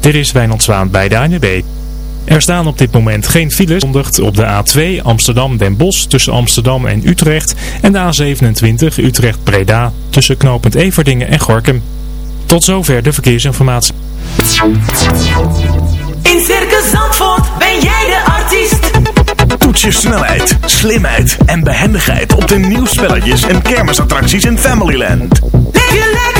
Dit is Wijnand Zwaan bij de ANWB. Er staan op dit moment geen files. Op de A2 Amsterdam-Den Bosch tussen Amsterdam en Utrecht. En de A27 Utrecht-Breda tussen knooppunt Everdingen en Gorkum. Tot zover de verkeersinformatie. In Circus Zandvoort ben jij de artiest. Toets je snelheid, slimheid en behendigheid op de nieuwsspelletjes en kermisattracties in Familyland. Leef je lekker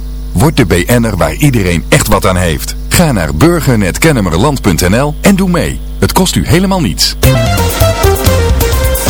Word de BN'er waar iedereen echt wat aan heeft. Ga naar burgernetkennemerland.nl en doe mee. Het kost u helemaal niets.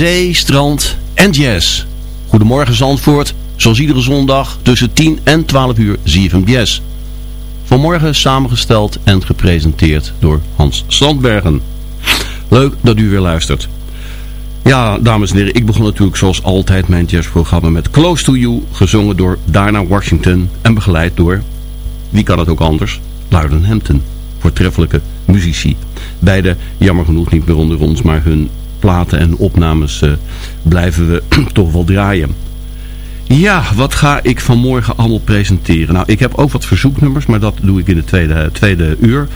Zee, strand en jazz. Goedemorgen Zandvoort, zoals iedere zondag tussen 10 en 12 uur van jazz. Vanmorgen samengesteld en gepresenteerd door Hans Sandbergen. Leuk dat u weer luistert. Ja, dames en heren, ik begon natuurlijk zoals altijd mijn jazzprogramma met Close to You, gezongen door Diana Washington en begeleid door, wie kan het ook anders, Loudon Hampton. Voortreffelijke muzici. Beide jammer genoeg niet meer onder ons, maar hun platen en opnames eh, blijven we toch wel draaien. Ja, wat ga ik vanmorgen allemaal presenteren? Nou, ik heb ook wat verzoeknummers, maar dat doe ik in de tweede, tweede uur.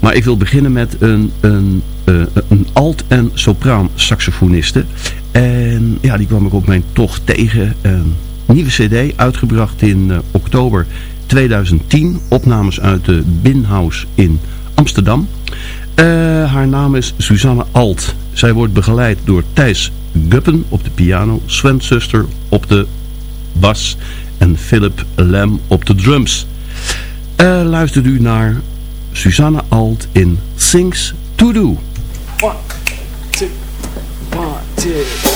Maar ik wil beginnen met een, een, eh, een alt- en sopraan saxofoniste. En ja, die kwam ik op mijn tocht tegen. Een nieuwe cd, uitgebracht in eh, oktober 2010. Opnames uit de Binhouse in Amsterdam. Haar naam is Suzanne Alt. Zij wordt begeleid door Thijs Guppen op de piano, Sven Suster op de bas en Philip Lem op de drums. Eh, luistert u naar Suzanne Alt in Things to Do. One, two, one, two.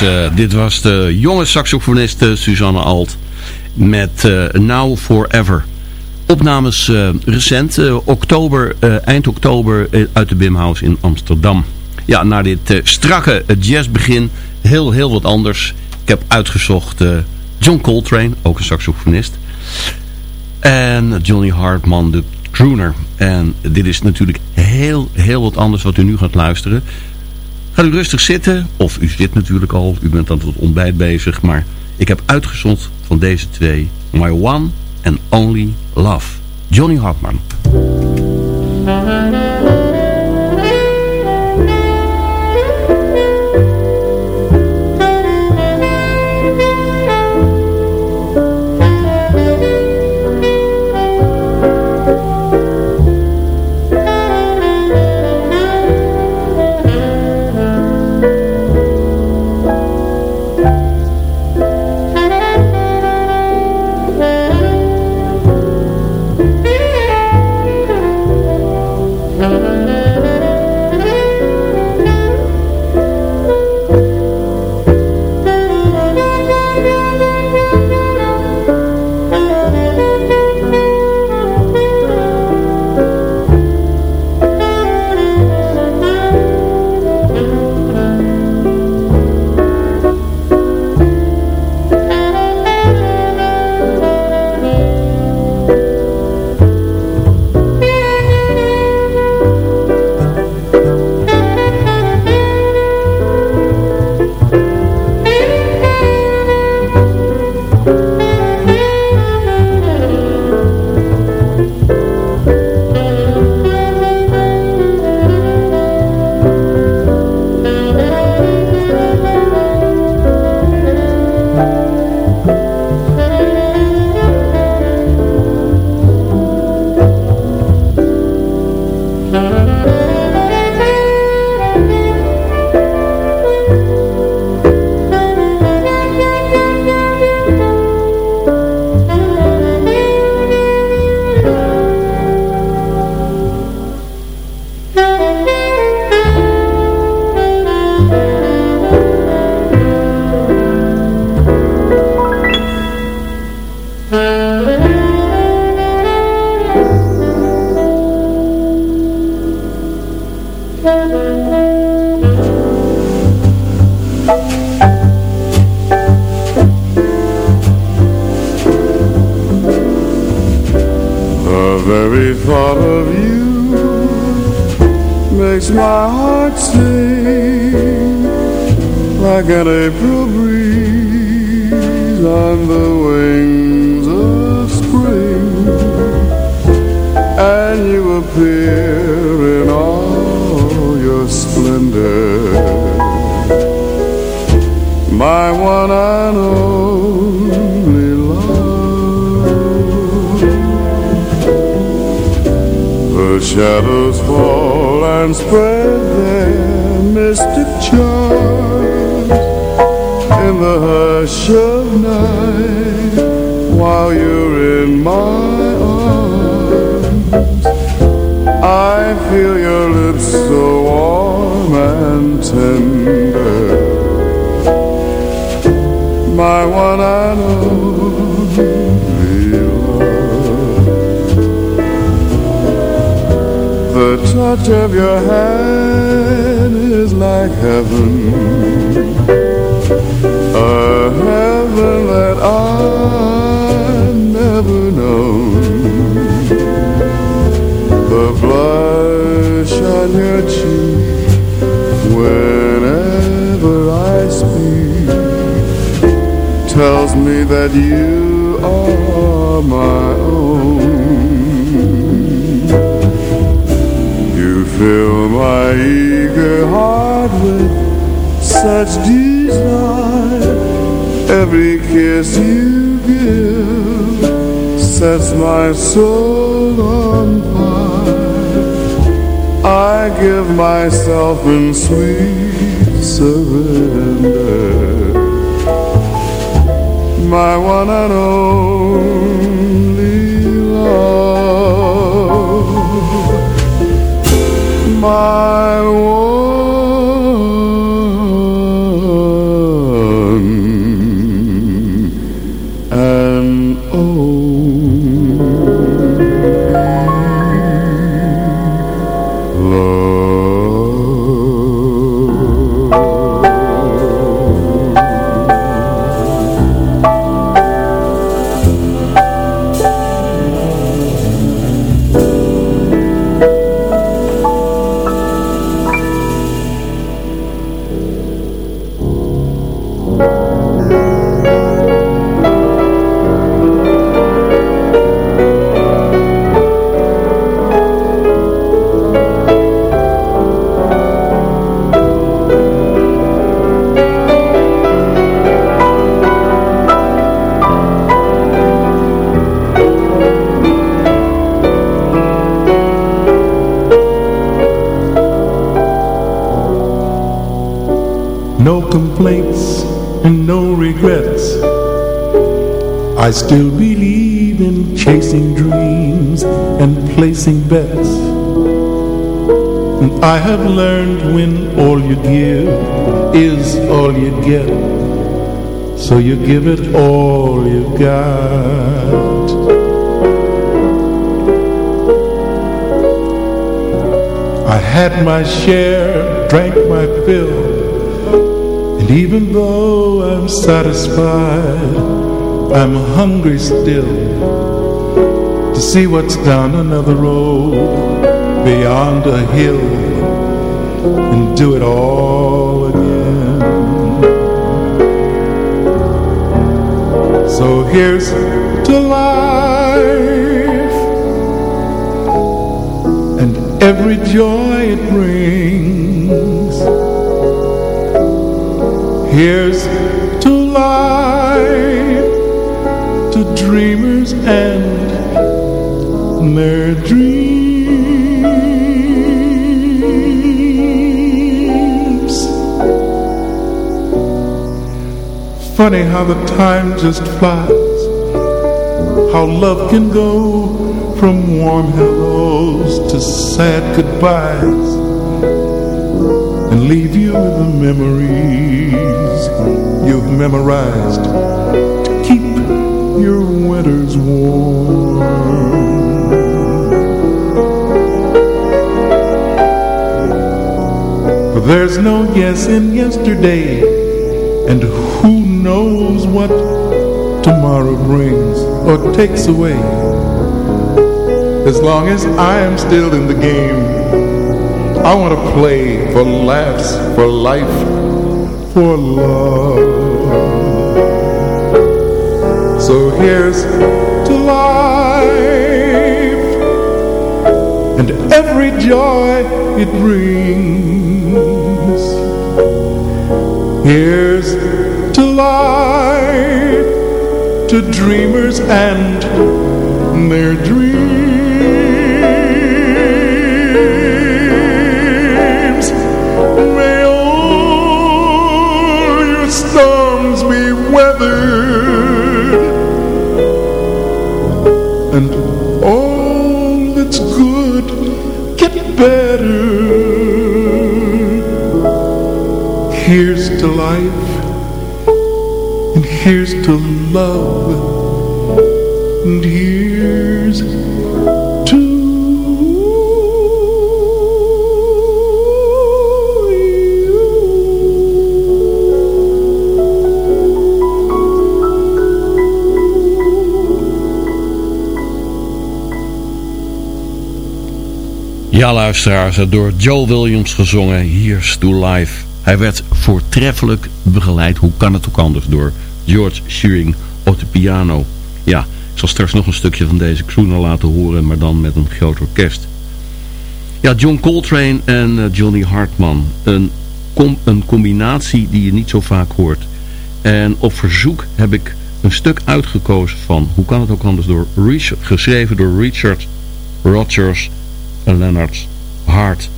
Eh, dit was de jonge saxofoniste Suzanne Alt met eh, Now Forever. Opnames eh, recent, oktober, eind oktober uit de Bimhouse in Amsterdam. Ja, na dit strakke jazzbegin heel, heel wat anders. Ik heb uitgezocht John Coltrane, ook een saxofonist. En Johnny Hartman, de crooner. En dit is natuurlijk heel, heel wat anders wat u nu gaat luisteren. Gaat u rustig zitten, of u zit natuurlijk al, u bent aan het ontbijt bezig, maar ik heb uitgezocht van deze twee My One and Only Love. Johnny Hartman. and only love. The shadows fall and spread their mystic charms in the hush of night while you're in my arms. I feel your lips so warm and tender touch of your hand is like heaven A heaven that I've never known. The blush on your cheek Whenever Tells me that you are my own You fill my eager heart with such desire. Every kiss you give sets my soul on fire. I give myself in sweet surrender. My one and only love. my still believe in chasing dreams and placing bets. And I have learned when all you give is all you get. So you give it all you've got. I had my share, drank my fill. And even though I'm satisfied, I'm hungry still to see what's down another road beyond a hill and do it all again. So here's to life and every joy it brings. Here's dreamers and their dreams. Funny how the time just flies, how love can go from warm hellos to sad goodbyes and leave you with the memories you've memorized your winters warm. There's no yes in yesterday, and who knows what tomorrow brings or takes away. As long as I am still in the game, I want to play for laughs, for life, for love. So here's to life and every joy it brings. Here's to life, to dreamers and their dreams. Better. Here's to life and here's to love and here's Ja, luisteraars, door Joe Williams gezongen Here's to Life. Hij werd voortreffelijk begeleid, hoe kan het ook anders, door George Shearing op de piano. Ja, ik zal straks nog een stukje van deze crooner laten horen, maar dan met een groot orkest. Ja, John Coltrane en eh, Johnny Hartman. Een, een combinatie die je niet zo vaak hoort. En op verzoek heb ik een stuk uitgekozen van, hoe kan het ook anders, door geschreven door Richard Rodgers en Leonard Hart.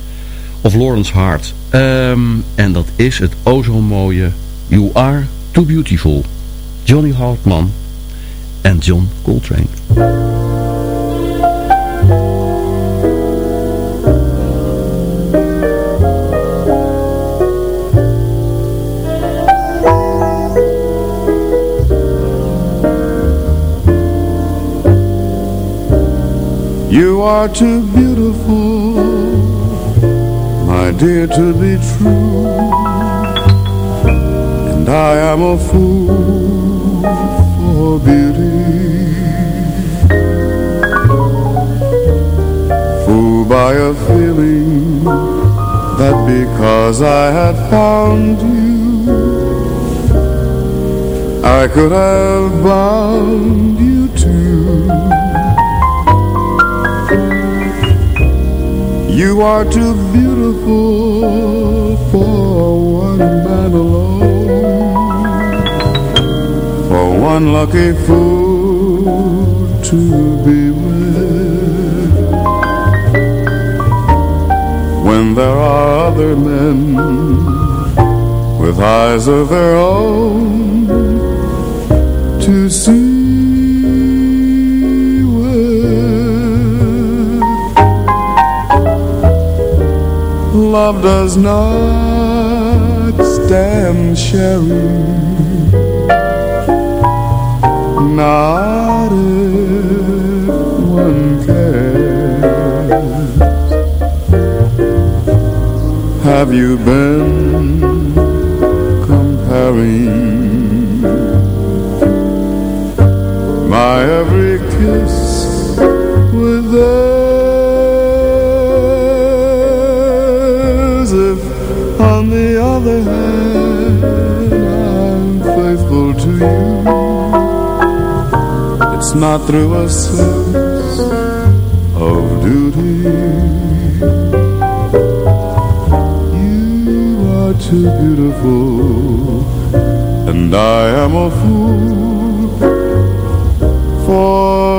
Of Lawrence Hart. Ehm, en dat is het o zo mooie You Are Too Beautiful. Johnny Hartman en John Coltrane. You are too beautiful my dear to be true. And I am a fool for beauty. Fooled by a feeling That because I had found you I could have bound you too You are too beautiful for one man alone. For one lucky fool to be with. When there are other men With eyes of their own To see love does not stand sharing. Not if one cares. Have you been comparing My every kiss with not through a sense of duty. You are too beautiful, and I am a fool for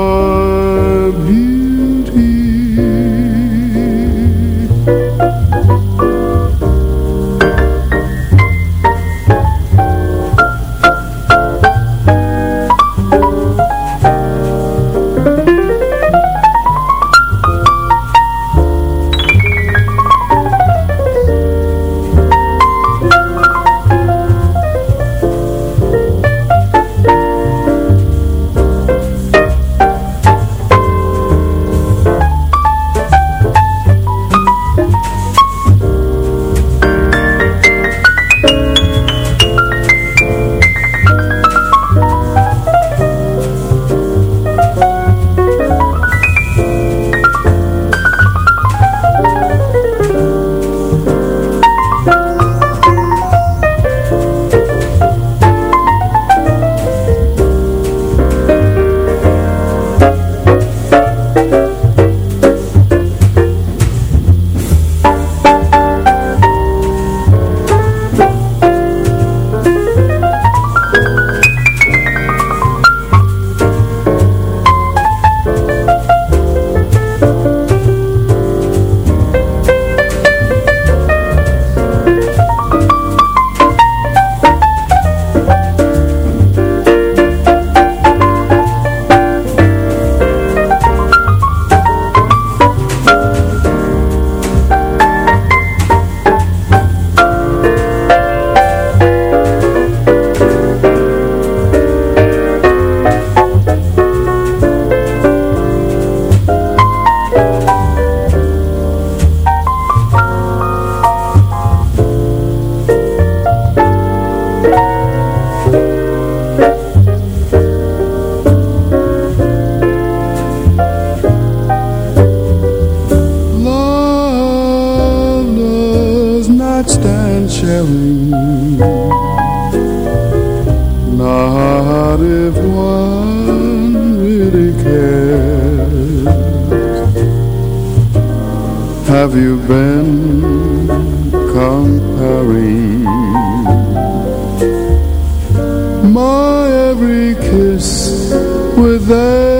My every kiss with theirs.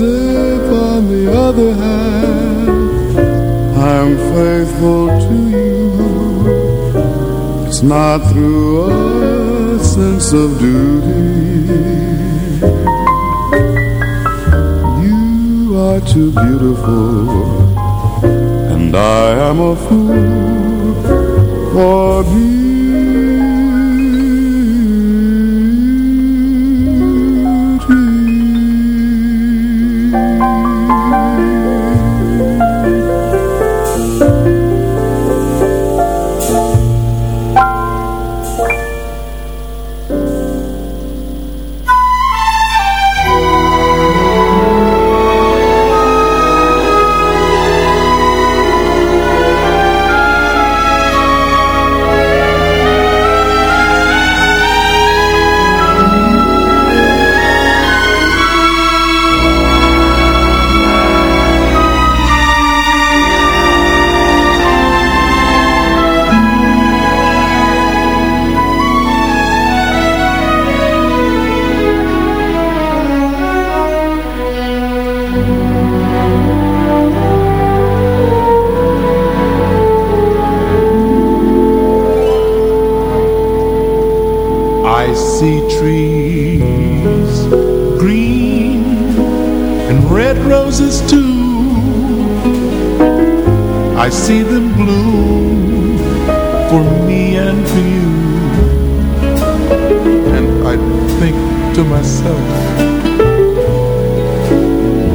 If on the other hand I'm faithful to you It's not through a sense of duty. You are too beautiful And I am a fool for me.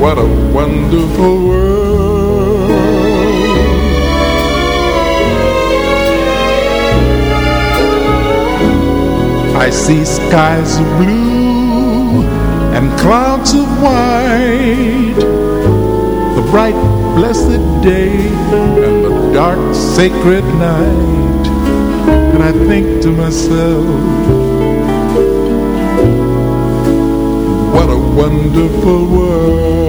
What a wonderful world. I see skies of blue and clouds of white, the bright blessed day and the dark sacred night. And I think to myself, what a wonderful world.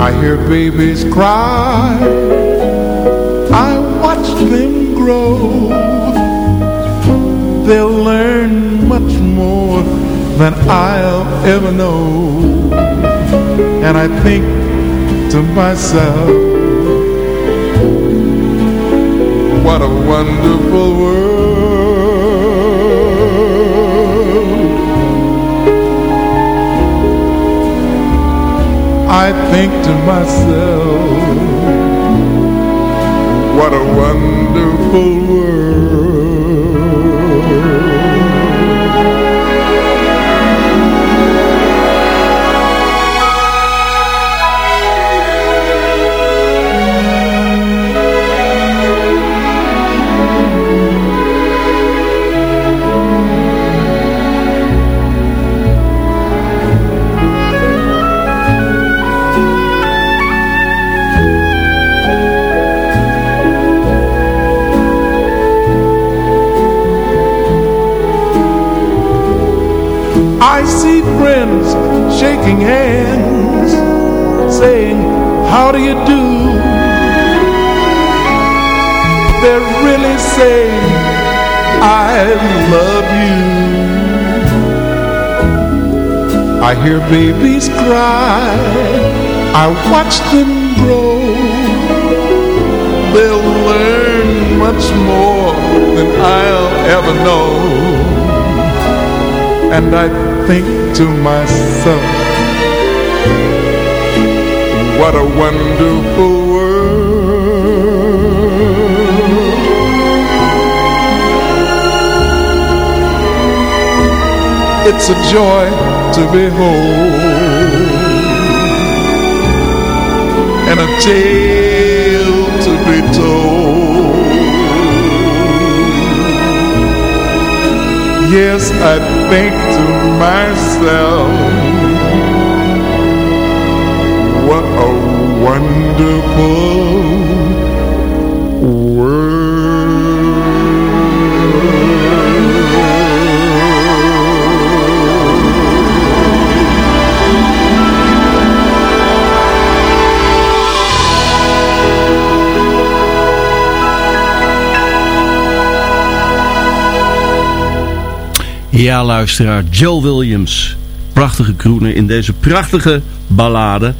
I hear babies cry, I watch them grow. They'll learn much more than I'll ever know. And I think to myself, what a wonderful world. I think to myself, what a wonderful world. Shaking hands, saying, How do you do? They're really saying, I love you. I hear babies cry, I watch them grow. They'll learn much more than I'll ever know. And I think to myself, what a wonderful world. It's a joy to behold and a tale to be told. Yes, I think to myself, Ja, luisteraar, Joe Williams. Prachtige crooner in deze prachtige ballade.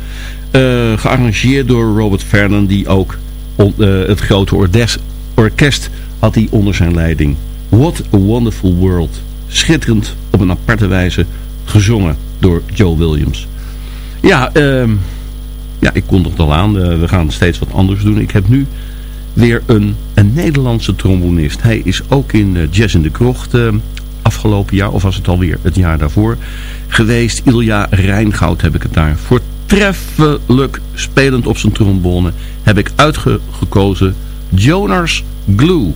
Eh, gearrangeerd door Robert Vernon, die ook eh, het grote ordes- orkest had hij onder zijn leiding. What a Wonderful World. Schitterend op een aparte wijze gezongen door Joe Williams. Ja, ehm, ja ik kon het al aan. Eh, we gaan steeds wat anders doen. Ik heb nu weer een, een Nederlandse trombonist. Hij is ook in Jazz in de Krocht eh, afgelopen jaar, of was het alweer het jaar daarvoor, geweest. Ilja Rijngoud heb ik het daar. Voortreffelijk spelend op zijn trombone heb ik uitgekozen Jonas Glue.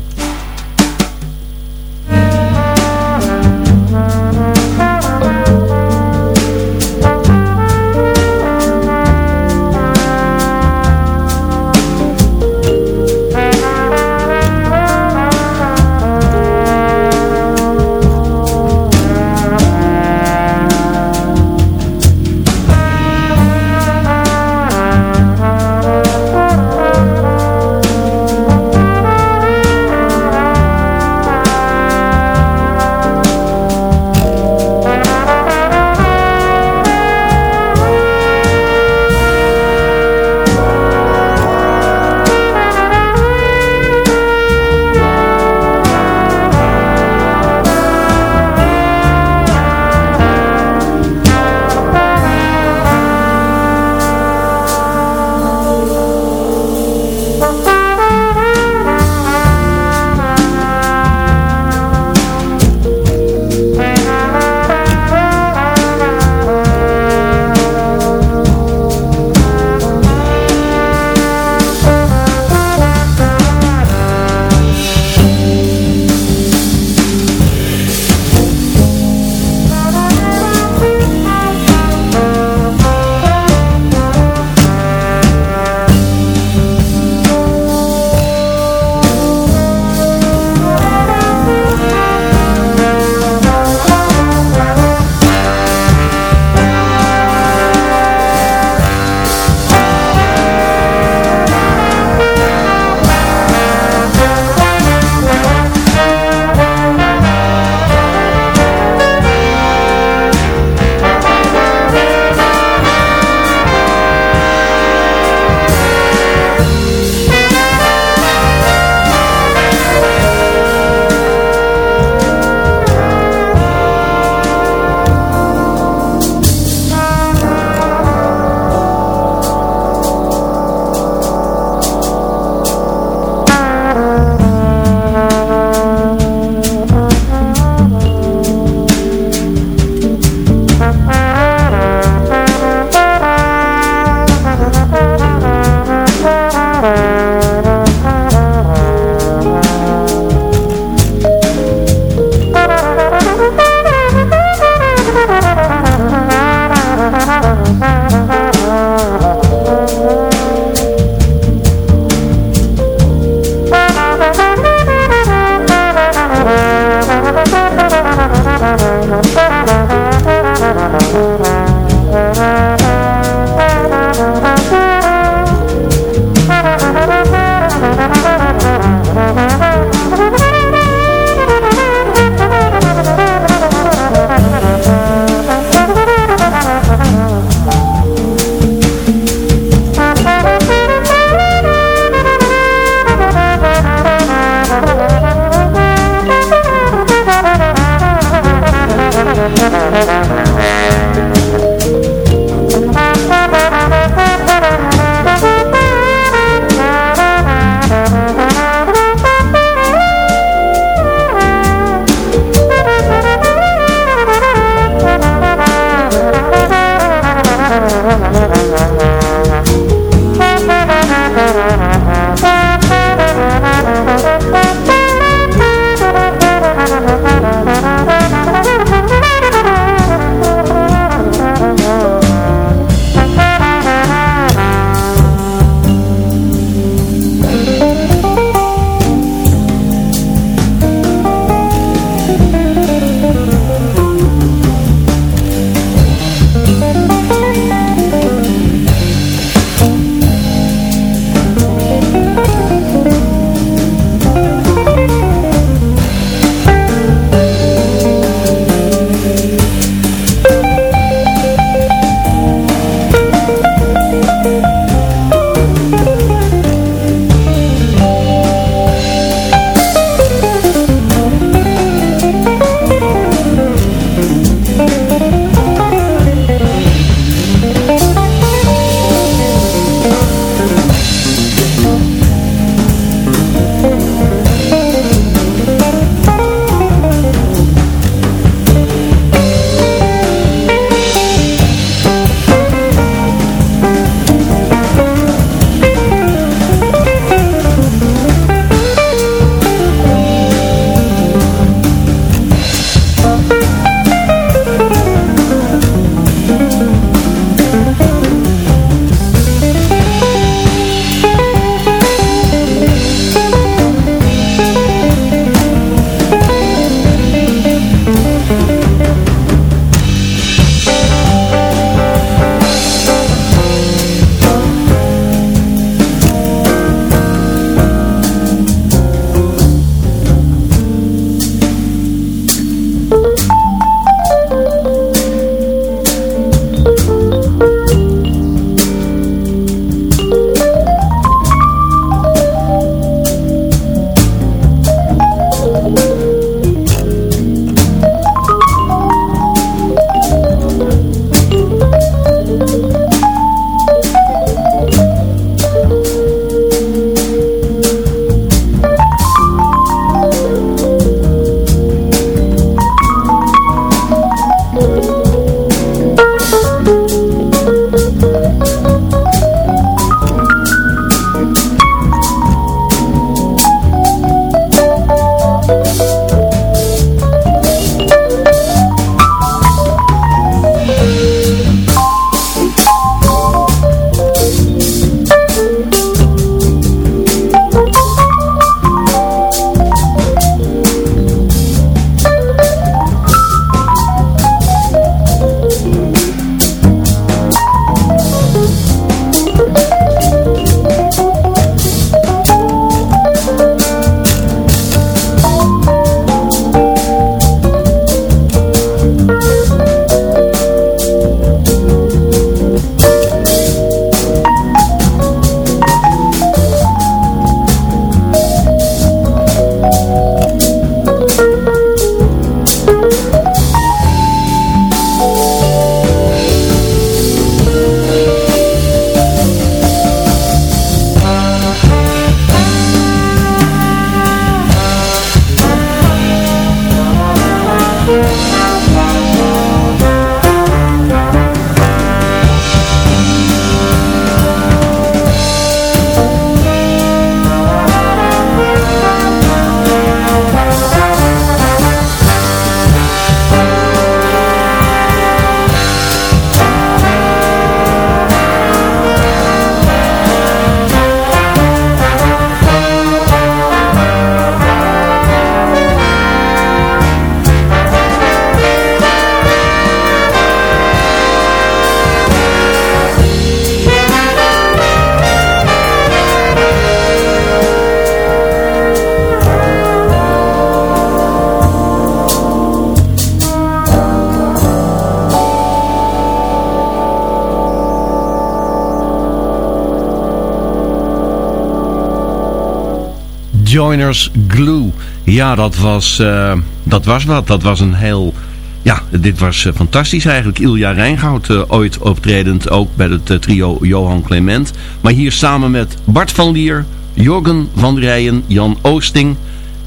Joiners Glue. Ja, dat was, eh, dat was wat. Dat was een heel... Ja, dit was eh, fantastisch eigenlijk. Ilja Rijngoud, uh, ooit optredend ook bij het trio Johan Clement. Maar hier samen met Bart van Lier, Jorgen van Rijen, Jan Oosting,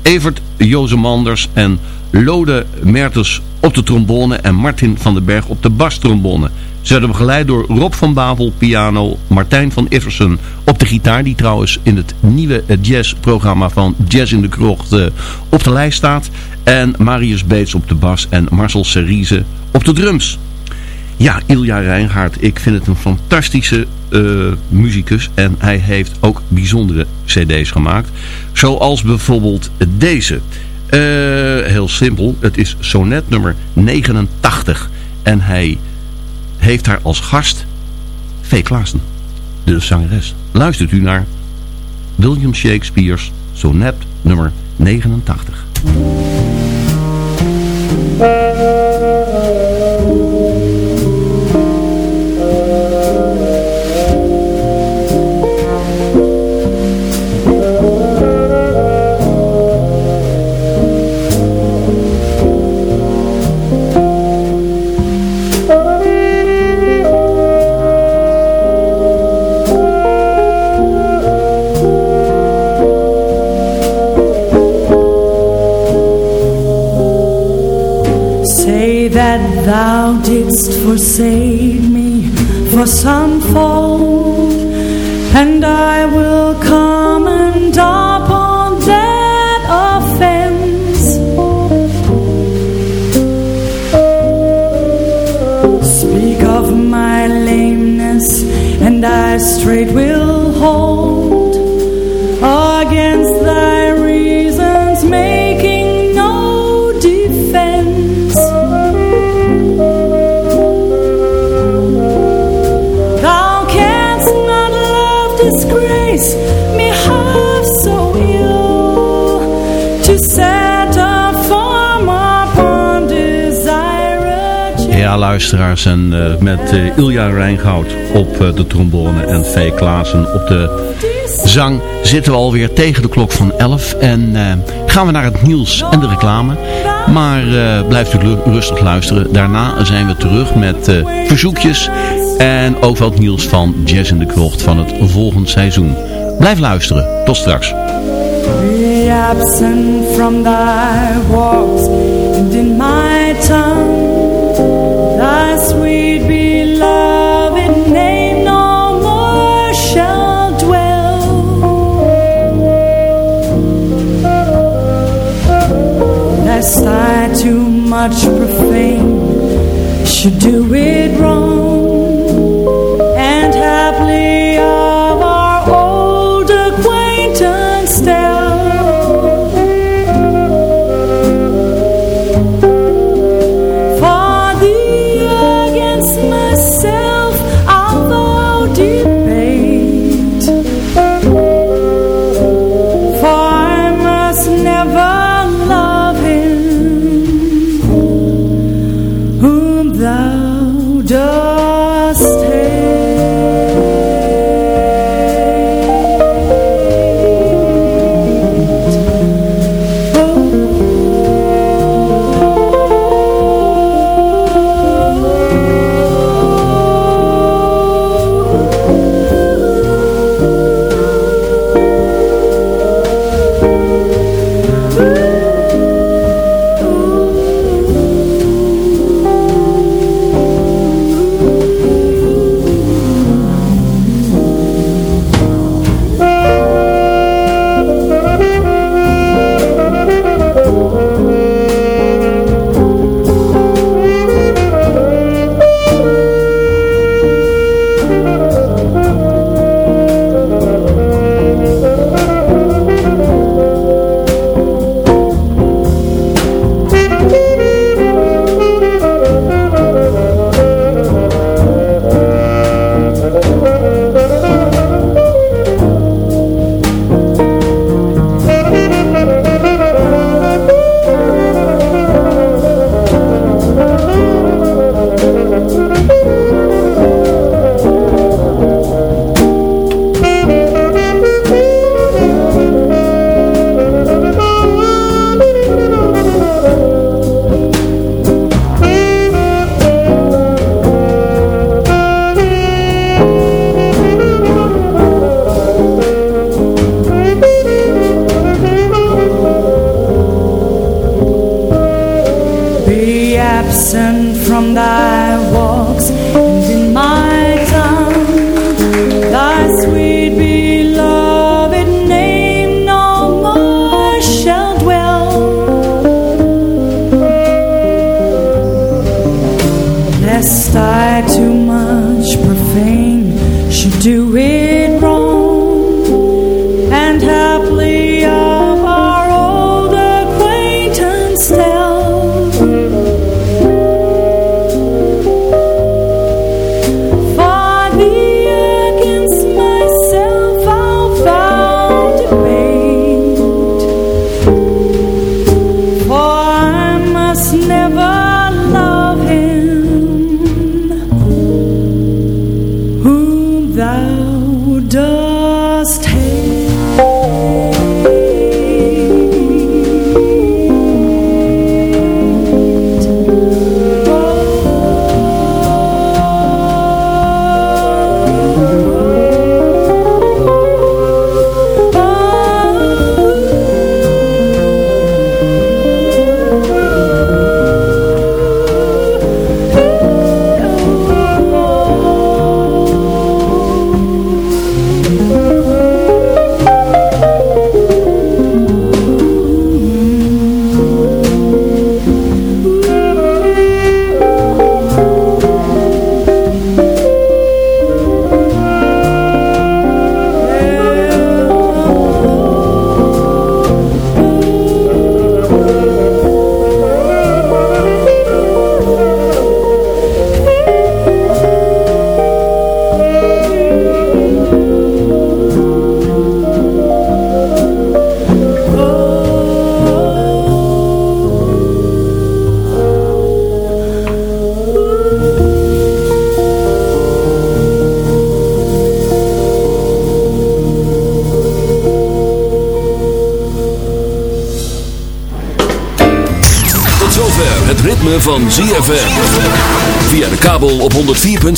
Evert Jozemanders en Lode Mertens op de trombone en Martin van den Berg op de bastrombone. Ze werden begeleid door Rob van Bavel, piano, Martijn van Iversen op de gitaar, die trouwens in het nieuwe jazzprogramma van Jazz in de Krocht uh, op de lijst staat. En Marius Beets op de bas en Marcel Cerise op de drums. Ja, Ilja Rijngaard, ik vind het een fantastische uh, muzikus en hij heeft ook bijzondere cd's gemaakt. Zoals bijvoorbeeld deze. Heel simpel, het is sonnet nummer 89 en hij heeft daar als gast V. Klaassen, de zangeres. Luistert u naar William Shakespeare's sonnet nummer 89. Forsake me for some fault, and I will comment upon that offense. Speak of my lameness, and I straight will hold Ja, luisteraars, en uh, met uh, Ilja Rijngoud op uh, de trombone en V. Klaassen op de zang zitten we alweer tegen de klok van 11 en gaan we naar het nieuws en de reclame. Maar blijft u rustig luisteren. Daarna zijn we terug met verzoekjes en ook wat nieuws van Jazz in de Krocht van het volgend seizoen. Blijf luisteren. Tot straks. Be absent from thy walks and in my tongue much profane should do it wrong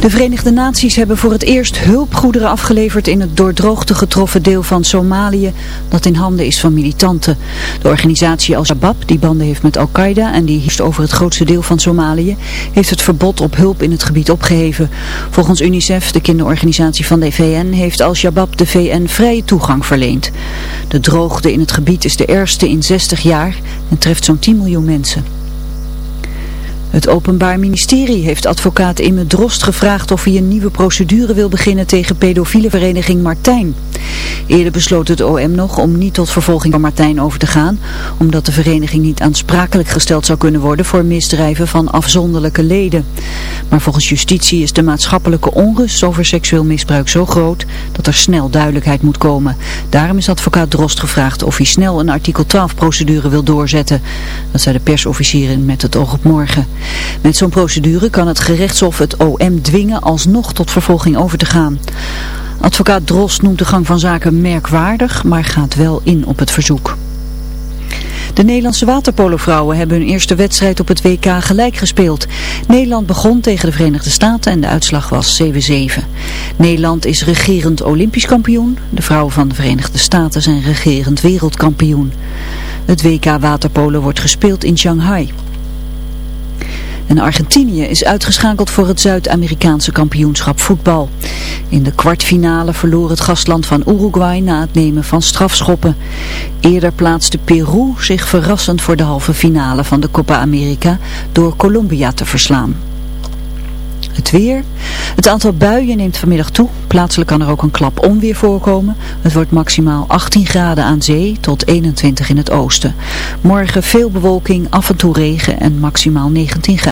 De Verenigde Naties hebben voor het eerst hulpgoederen afgeleverd in het door droogte getroffen deel van Somalië dat in handen is van militanten. De organisatie Al-Shabaab, die banden heeft met Al-Qaeda en die heerst over het grootste deel van Somalië, heeft het verbod op hulp in het gebied opgeheven. Volgens UNICEF, de kinderorganisatie van de VN, heeft Al-Shabaab de VN vrije toegang verleend. De droogte in het gebied is de ergste in 60 jaar en treft zo'n 10 miljoen mensen. Het Openbaar Ministerie heeft advocaat Imme Drost gevraagd of hij een nieuwe procedure wil beginnen tegen pedofiele vereniging Martijn. Eerder besloot het OM nog om niet tot vervolging van Martijn over te gaan, omdat de vereniging niet aansprakelijk gesteld zou kunnen worden voor misdrijven van afzonderlijke leden. Maar volgens justitie is de maatschappelijke onrust over seksueel misbruik zo groot dat er snel duidelijkheid moet komen. Daarom is advocaat Drost gevraagd of hij snel een artikel 12 procedure wil doorzetten. Dat zei de persofficier met het oog op morgen. Met zo'n procedure kan het gerechtshof het OM dwingen alsnog tot vervolging over te gaan. Advocaat Drost noemt de gang van zaken merkwaardig, maar gaat wel in op het verzoek. De Nederlandse waterpolovrouwen hebben hun eerste wedstrijd op het WK gelijk gespeeld. Nederland begon tegen de Verenigde Staten en de uitslag was 7-7. Nederland is regerend olympisch kampioen. De vrouwen van de Verenigde Staten zijn regerend wereldkampioen. Het WK waterpolo wordt gespeeld in Shanghai. En Argentinië is uitgeschakeld voor het Zuid-Amerikaanse kampioenschap voetbal. In de kwartfinale verloor het gastland van Uruguay na het nemen van strafschoppen. Eerder plaatste Peru zich verrassend voor de halve finale van de Copa America door Colombia te verslaan. Het weer. Het aantal buien neemt vanmiddag toe. Plaatselijk kan er ook een klap onweer voorkomen. Het wordt maximaal 18 graden aan zee tot 21 in het oosten. Morgen veel bewolking, af en toe regen en maximaal 19 graden.